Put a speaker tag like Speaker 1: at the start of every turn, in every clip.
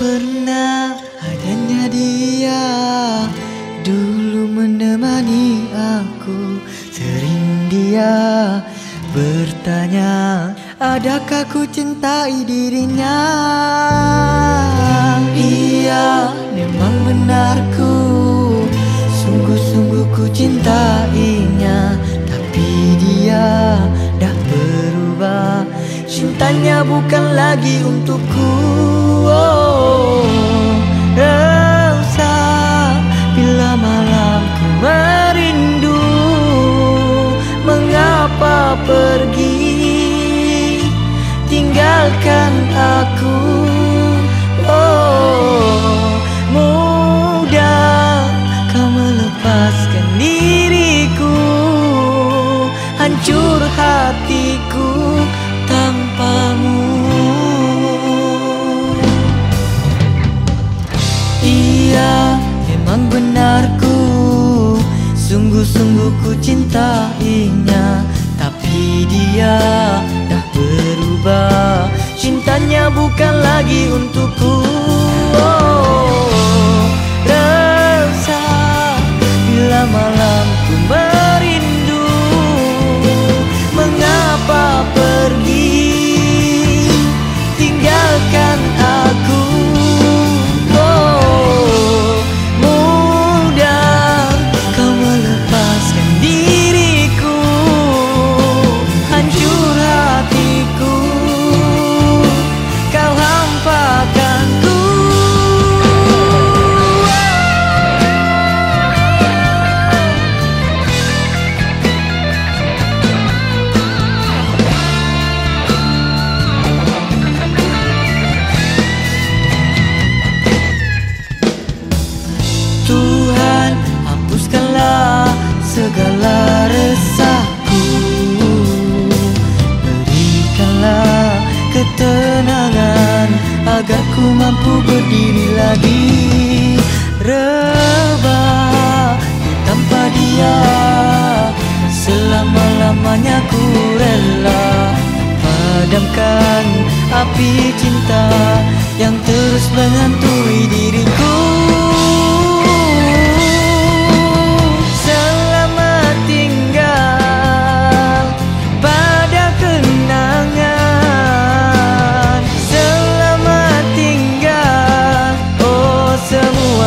Speaker 1: pernah adanya dia. Dulu menemani aku Sering dia bertanya Adakah ku cintai dirinya? Iya memang benarku. Sungguh-sungguh ku cintainya Tapi dia dah berubah. Cintanya bukan lagi untukku aku. Oh mudah kau melepaskan diriku. Hancur hatiku tanpamu. Iya memang benarku. Sungguh-sungguh ku cintainya Cintanya bukan lagi untukku segala resahku. Berikanlah ketenangan agar ku mampu berdiri lagi. Rebah tanpa dia Selama-lamanya ku rela Padamkan api cinta yang terus menghantui diriku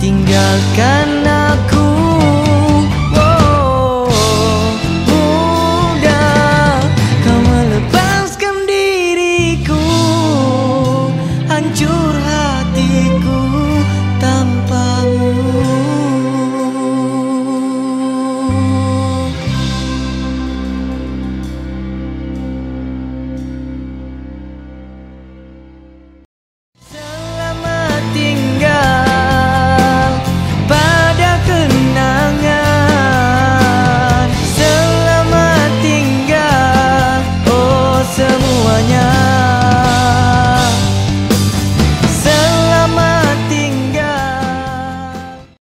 Speaker 1: tinggalkan 하냐